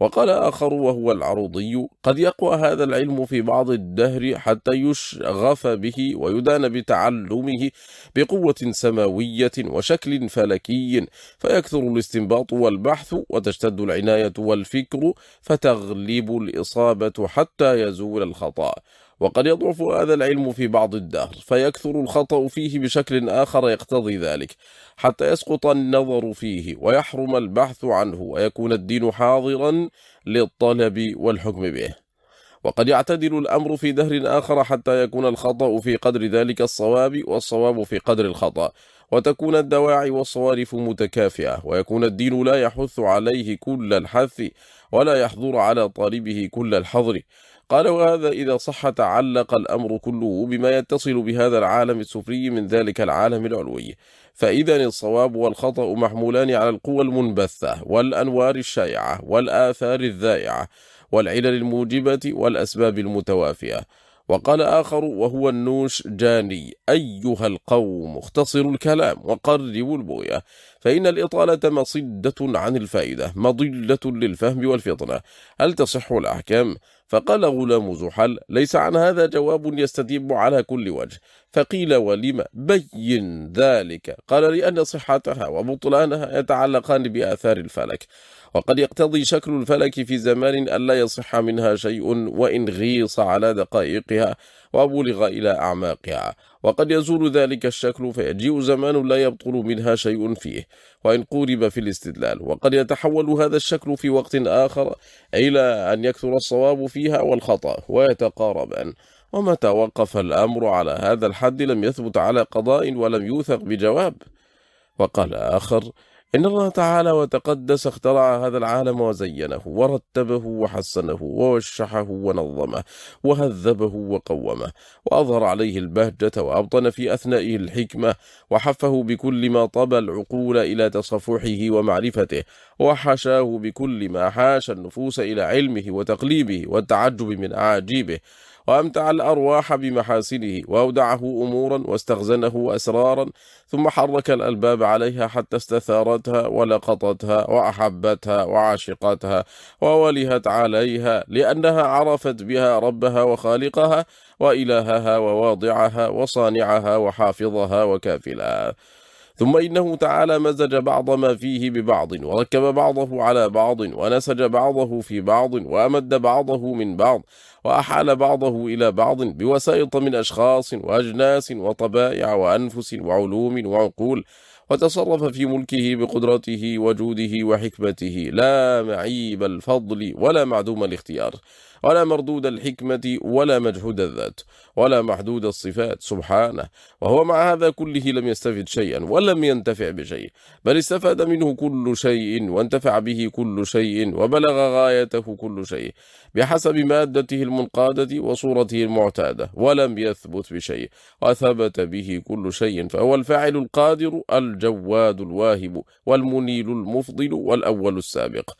وقال آخر وهو العروضي قد يقوى هذا العلم في بعض الدهر حتى يشغف به ويدان بتعلمه بقوة سماوية وشكل فلكي فيكثر الاستنباط والبحث وتشتد العناية والفكر فتغلب الإصابة حتى يزول الخطأ. وقد يضعف هذا العلم في بعض الدهر فيكثر الخطأ فيه بشكل آخر يقتضي ذلك حتى يسقط النظر فيه ويحرم البحث عنه ويكون الدين حاضرا للطلب والحكم به. وقد يعتدل الأمر في دهر آخر حتى يكون الخطأ في قدر ذلك الصواب والصواب في قدر الخطأ وتكون الدواعي والصوارف متكافئة ويكون الدين لا يحث عليه كل الحث ولا يحضر على طالبه كل الحظر. قال وهذا إذا صح تعلق الأمر كله بما يتصل بهذا العالم السفلي من ذلك العالم العلوي. فإذا الصواب والخطأ محمولان على القوى المنبثة والأنوار الشائعة والآثار الذائعة والعلل الموجبة والأسباب المتوافية. وقال آخر وهو النوش جاني أيها القوم اختصروا الكلام وقربوا البوية فإن الإطالة مصدة عن الفائدة مضلة للفهم والفطنة. هل تصح الأحكام؟ فقال غلام زحل ليس عن هذا جواب يستتيب على كل وجه. فقيل ولم بين ذلك؟ قال لأن صحتها وبطلانها يتعلقان بآثار الفلك. وقد يقتضي شكل الفلك في زمان أن لا يصح منها شيء وإن غيص على دقائقها وبلغ إلى أعماقها. وقد يزول ذلك الشكل فيجيء زمان لا يبطل منها شيء فيه وإن قورب في الاستدلال. وقد يتحول هذا الشكل في وقت آخر إلى أن يكثر الصواب فيها والخطأ ويتقاربان. ومتى وقف الأمر على هذا الحد لم يثبت على قضاء ولم يوثق بجواب؟ وقال آخر إن الله تعالى وتقدس اخترع هذا العالم وزينه ورتبه وحسنه ووشحه ونظمه وهذبه وقومه وأظهر عليه البهجة وأبطن في أثنائه الحكمة وحفه بكل ما طبى العقول إلى تصفحه ومعرفته وحشاه بكل ما حاش النفوس إلى علمه وتقليبه والتعجب من أعاجيبه وأمتع الأرواح بمحاسنه وأودعه أمورا واستغزنه أسرارا ثم حرك الألباب عليها حتى استثارتها ولقطتها وأحبتها وعشقتها وولهت عليها لأنها عرفت بها ربها وخالقها وإلهها وواضعها وصانعها وحافظها وكافلها. ثم إنه تعالى مزج بعض ما فيه ببعض وركب بعضه على بعض ونسج بعضه في بعض وأمد بعضه من بعض وأحال بعضه إلى بعض بوسائط من أشخاص وأجناس وطبائع وأنفس وعلوم وعقول وتصرف في ملكه بقدرته وجوده وحكمته. لا معيب الفضل ولا معدوم الاختيار ولا مردود الحكمة ولا مجهود الذات ولا محدود الصفات سبحانه. وهو مع هذا كله لم يستفد شيئا ولم ينتفع بشيء بل استفاد منه كل شيء وانتفع به كل شيء وبلغ غايته كل شيء بحسب مادته المنقادة وصورته المعتادة ولم يثبت بشيء وثبت به كل شيء فهو الفاعل القادر الجواد الواهب والمنيل المفضل والأول السابق.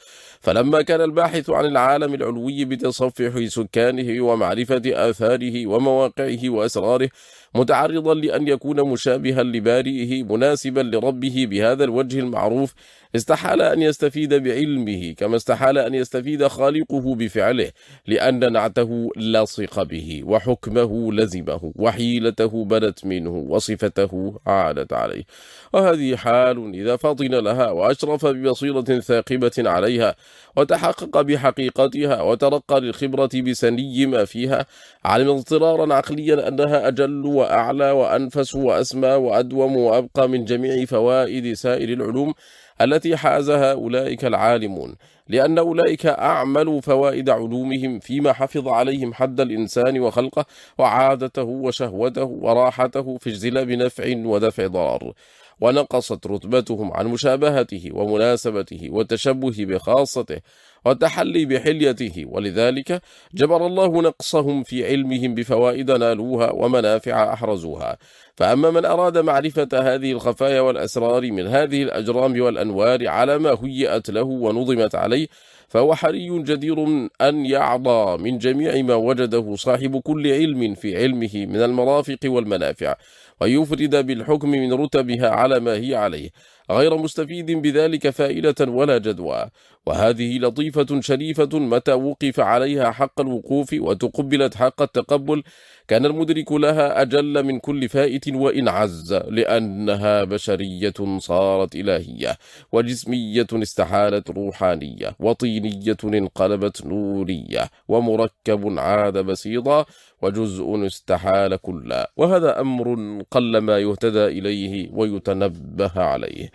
فلما كان الباحث عن العالم العلوي بتصفح سكانه ومعرفة آثاره ومواقعه وأسراره متعرضا لأن يكون مشابها لبارئه مناسبا لربه بهذا الوجه المعروف استحال أن يستفيد بعلمه كما استحال أن يستفيد خالقه بفعله لأن نعته لصق به وحكمه لزمه وحيلته بدت منه وصفته عادت عليه. وهذه حال إذا فطن لها وأشرف ببصيرة ثاقبة عليها وتحقق بحقيقتها وترقى للخبرة بسني ما فيها علم اضطرارا عقليا أنها أجل وأعلى وأنفس وأسمى وأدوم وأبقى من جميع فوائد سائر العلوم التي حازها أولئك العالمون لأن أولئك أعملوا فوائد علومهم فيما حفظ عليهم حد الإنسان وخلقه وعادته وشهوته وراحته في اجتلاب نفع ودفع ضرر. ونقصت رتبتهم عن مشابهته ومناسبته والتشبه بخاصته والتحلي بحليته. ولذلك جبر الله نقصهم في علمهم بفوائد نالوها ومنافع أحرزوها. فأما من أراد معرفة هذه الخفايا والأسرار من هذه الأجرام والأنوار على ما هيئت له ونظمت عليه فهو حري جدير أن يعضى من جميع ما وجده صاحب كل علم في علمه من المرافق والمنافع. ويفرد بالحكم من رتبها على ما هي عليه غير مستفيد بذلك فائلة ولا جدوى. وهذه لطيفة شريفة متى وقف عليها حق الوقوف وتقبلت حق التقبل؟ كان المدرك لها أجل من كل فائت وإن عز لأنها بشرية صارت إلهية وجسمية استحالت روحانية وطينية انقلبت نورية ومركب عاد بسيطا وجزء استحال كلا وهذا أمر قل ما يهتدى إليه ويتنبه عليه.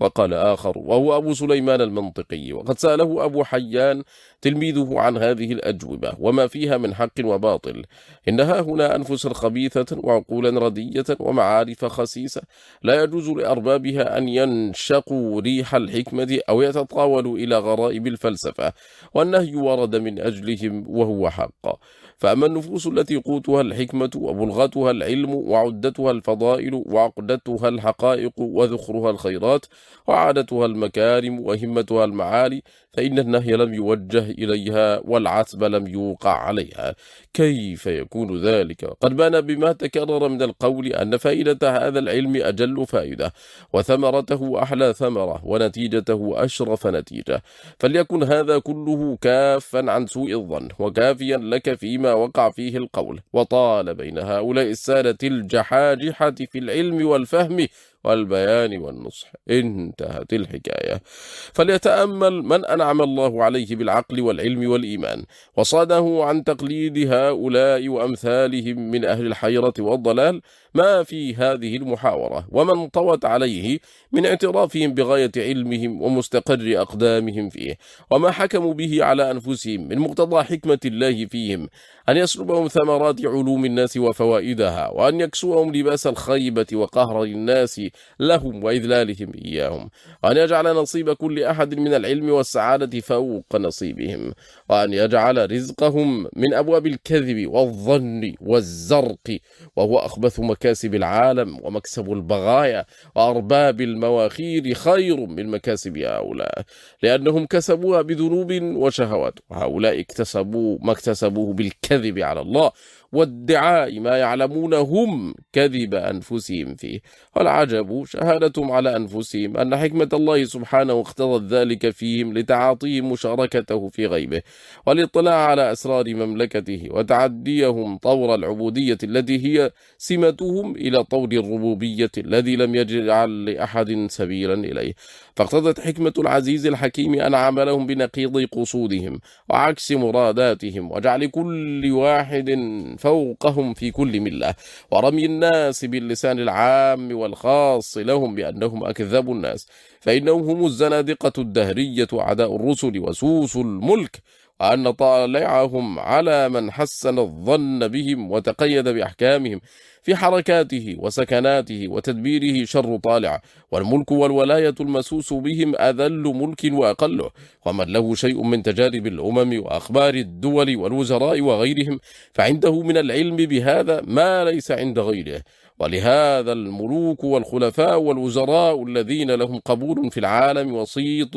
وقال آخر وهو أبو سليمان المنطقي وقد سأله أبو حيان تلميذه عن هذه الأجوبة وما فيها من حق وباطل إنها هنا أنفس خبيثة وعقولا ردية ومعارف خسيسة لا يجوز لأربابها أن ينشقوا ريح الحكمة أو يتطاولوا إلى غرائب الفلسفة والنهي ورد من أجلهم وهو حق. فأما النفوس التي قوتها الحكمة وبلغتها العلم وعدتها الفضائل وعقدتها الحقائق وذخرها الخيرات وعادتها المكارم وهمتها المعالي فإن النهي لم يوجه إليها والعتب لم يوقع عليها. كيف يكون ذلك؟ قد بان بما تكرر من القول أن فائدة هذا العلم أجل فائدة وثمرته أحلى ثمرة ونتيجته أشرف نتيجة. فليكن هذا كله كافا عن سوء الظن وكافيا لك فيما وقع فيه القول. وطال بين هؤلاء السادة الجحاجحة في العلم والفهم والبيان والنصح. انتهت الحكاية. فليتأمل من أنعم الله عليه بالعقل والعلم والإيمان وصاده عن تقليد هؤلاء وأمثالهم من أهل الحيرة والضلال ما في هذه المحاورة ومن طوت عليه من اعترافهم بغاية علمهم ومستقر أقدامهم فيه وما حكموا به على أنفسهم من مقتضى حكمة الله فيهم أن يسلبهم ثمرات علوم الناس وفوائدها وأن يكسوهم لباس الخيبة وقهر الناس لهم وإذلالهم إياهم وأن يجعل نصيب كل أحد من العلم والسعادة فوق نصيبهم وأن يجعل رزقهم من أبواب الكذب والظن والزرق وهو أخبث مكاسب العالم ومكسب البغايا وأرباب المواخير خير من مكاسب هؤلاء لأنهم كسبوها بذنوب وشهوات وهؤلاء اكتسبوا ما اكتسبوه بالكذب على الله وادعاء ما يعلمون هم كذب أنفسهم فيه. والعجب شهادتهم على أنفسهم أن حكمة الله سبحانه اقتضت ذلك فيهم لتعاطيهم مشاركته في غيبه والاطلاع على أسرار مملكته وتعديهم طور العبودية التي هي سمتهم إلى طور الربوبية الذي لم يجعل لأحد سبيلا إليه. فاقتضت حكمة العزيز الحكيم أن عملهم بنقيض قصودهم وعكس مراداتهم وجعل كل واحد فوقهم في كل ملة. ورمي الناس باللسان العام والخاص لهم بأنهم أكذب الناس. فإنهم هم الزنادقة الدهرية عداء الرسل وسوس الملك. وأن طالعهم على من حسن الظن بهم وتقيد بأحكامهم. في حركاته وسكناته وتدبيره شر طالع والملك والولاية المسوس بهم أذل ملك وأقله. ومن له شيء من تجارب الأمم وأخبار الدول والوزراء وغيرهم فعنده من العلم بهذا ما ليس عند غيره. ولهذا الملوك والخلفاء والوزراء الذين لهم قبول في العالم وصيط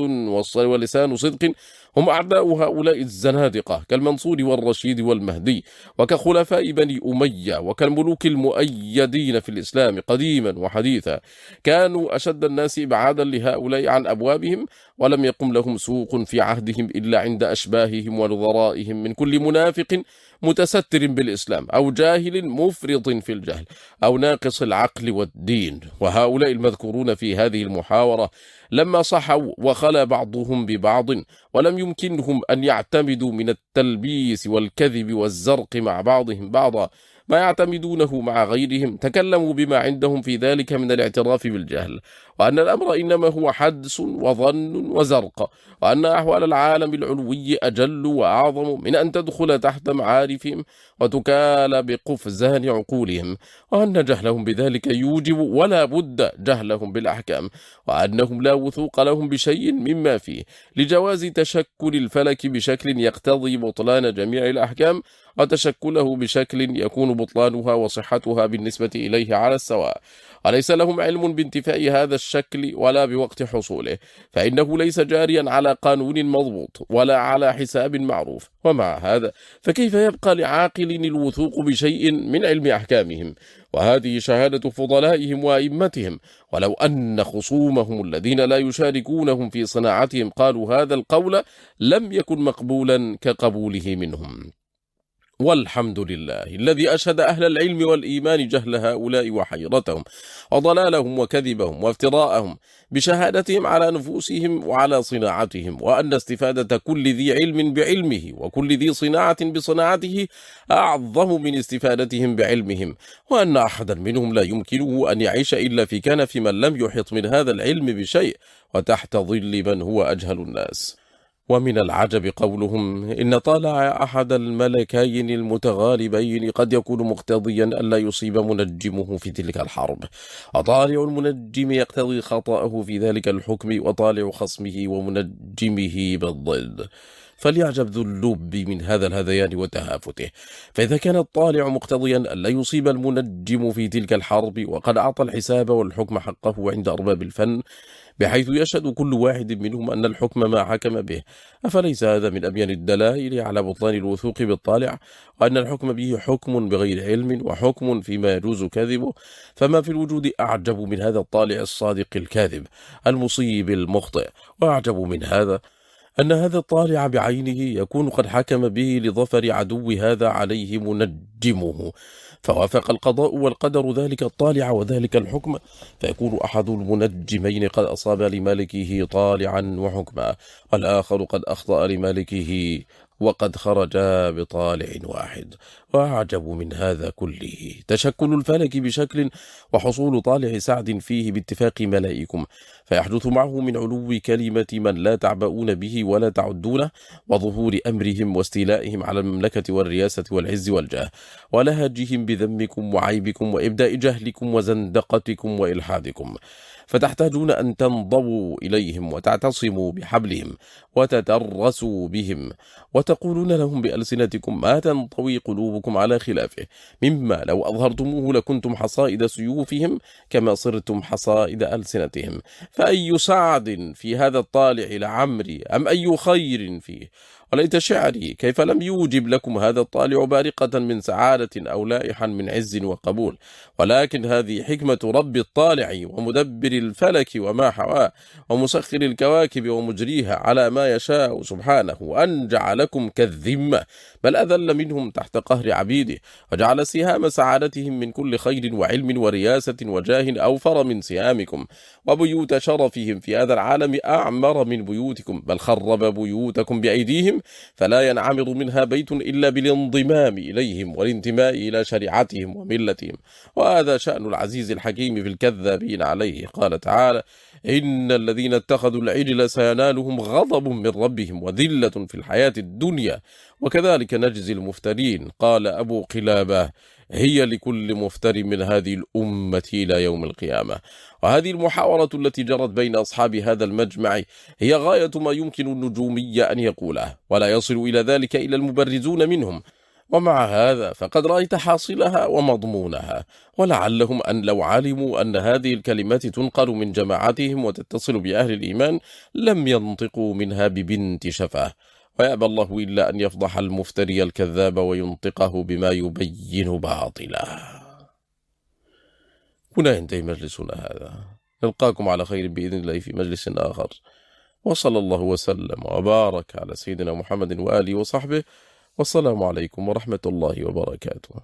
ولسان صدق هم أعداء هؤلاء الزنادقة كالمنصور والرشيد والمهدي وكخلفاء بني أمية وكالملوك المؤيدين في الإسلام قديما وحديثا. كانوا أشد الناس إبعادا لهؤلاء عن أبوابهم ولم يقم لهم سوق في عهدهم إلا عند أشباههم ونظرائهم من كل منافق متستر بالإسلام أو جاهل مفرط في الجهل أو ناقص العقل والدين. وهؤلاء المذكورون في هذه المحاورة لما صحوا وخلى بعضهم ببعض ولم يمكنهم أن يعتمدوا من التلبيس والكذب والزرق مع بعضهم بعضا. ما يعتمدونه مع غيرهم. تكلموا بما عندهم في ذلك من الاعتراف بالجهل. وأن الأمر إنما هو حدس وظن وزرق وأن أحوال العالم العلوي أجل وأعظم من أن تدخل تحت معارفهم وتكال بقفزان عقولهم وأن جهلهم بذلك يوجب ولا بد جهلهم بالأحكام وأنهم لا وثوق لهم بشيء مما فيه لجواز تشكل الفلك بشكل يقتضي بطلان جميع الأحكام وتشكله بشكل يكون بطلانها وصحتها بالنسبة إليه على السواء. وليس لهم علم بانتفاء هذا الشكل ولا بوقت حصوله فإنه ليس جاريا على قانون مضبوط ولا على حساب معروف. ومع هذا فكيف يبقى لعاقل الوثوق بشيء من علم أحكامهم؟ وهذه شهادة فضلائهم وأئمتهم. ولو أن خصومهم الذين لا يشاركونهم في صناعتهم قالوا هذا القول لم يكن مقبولا كقبوله منهم. والحمد لله الذي أشهد أهل العلم والإيمان جهل هؤلاء وحيرتهم وضلالهم وكذبهم وافتراءهم بشهادتهم على نفوسهم وعلى صناعتهم وأن استفادة كل ذي علم بعلمه وكل ذي صناعة بصناعته أعظم من استفادتهم بعلمهم وأن أحدا منهم لا يمكنه أن يعيش إلا في كنف من لم يحط من هذا العلم بشيء وتحت ظل من هو أجهل الناس ومن العجب قولهم إن طالع أحد الملكين المتغالبين قد يكون مقتضيا ألا يصيب منجمه في تلك الحرب. وطالع المنجم يقتضي خطأه في ذلك الحكم وطالع خصمه ومنجمه بالضد. فليعجب ذو اللب من هذا الهذيان وتهافته. فإذا كان الطالع مقتضيا ألا يصيب المنجم في تلك الحرب وقد أعطى الحساب والحكم حقه عند أرباب الفن بحيث يشهد كل واحد منهم أن الحكم ما حكم به. أفليس هذا من أبين الدلائل على بطلان الوثوق بالطالع؟ وأن الحكم به حكم بغير علم وحكم فيما يجوز كذبه فما في الوجود أعجب من هذا الطالع الصادق الكاذب المصيب المخطئ. وأعجب من هذا أن هذا الطالع بعينه يكون قد حكم به لظفر عدو هذا عليه منجمه. فوافق القضاء والقدر ذلك الطالع وذلك الحكم. فيكون أحد المنجمين قد أصاب لمالكه طالعا وحكما والآخر قد أخطأ لمالكه وقد خرجا بطالع واحد وأعجب من هذا كله. تشكل الفلك بشكل وحصول طالع سعد فيه باتفاق ملائكم فيحدث معه من علو كلمة من لا تعبؤون به ولا تعدونه وظهور أمرهم واستيلائهم على المملكة والرياسة والعز والجاه ولهجهم بذمكم وعيبكم وإبداء جهلكم وزندقتكم وإلحادكم. فتحتاجون أن تنضووا إليهم وتعتصموا بحبلهم وتترسوا بهم وتقولون لهم بألسنتكم ما تنطوي قلوبكم على خلافه. مما لو أظهرتموه لكنتم حصائد سيوفهم كما صرتم حصائد ألسنتهم. فأي سعد في هذا الطالع لعمري أم أي خير فيه؟ وليت شعري؟ كيف لم يوجب لكم هذا الطالع بارقة من سعادة أو لائحا من عز وقبول؟ ولكن هذه حكمة رب الطالع ومدبر الفلك وما حواه ومسخر الكواكب ومجريها على ما يشاء سبحانه أن جعلكم كالذمة. بل أذل منهم تحت قهر عبيده وجعل سهام سعادتهم من كل خير وعلم ورياسة وجاه أوفر من سهامكم وبيوت شرفهم في هذا العالم أعمر من بيوتكم بل خرب بيوتكم بأيديهم فلا ينعمر منها بيت إلا بالانضمام إليهم والانتماء إلى شريعتهم وملتهم. وهذا شأن العزيز الحكيم في الكذابين عليه. قال تعالى إن الذين اتخذوا العجل سينالهم غضب من ربهم وذلة في الحياة الدنيا وكذلك نجزي المفترين. قال أبو قلابة هي لكل مفتر من هذه الأمة إلى يوم القيامة. وهذه المحاورة التي جرت بين أصحاب هذا المجمع هي غاية ما يمكن النجومي أن يقوله ولا يصل إلى ذلك إلى المبرزون منهم. ومع هذا فقد رأيت حاصلها ومضمونها ولعلهم أن لو علموا أن هذه الكلمات تنقل من جماعتهم وتتصل بأهل الإيمان لم ينطقوا منها ببنت شفاه ويأبى الله إلا أن يفضح المفتري الكذاب وينطقه بما يبين باطلا. هنا ينتهي مجلسنا هذا. نلقاكم على خير بإذن الله في مجلس آخر. وصلى الله وسلم وبارك على سيدنا محمد وآله وصحبه. والسلام عليكم ورحمة الله وبركاته.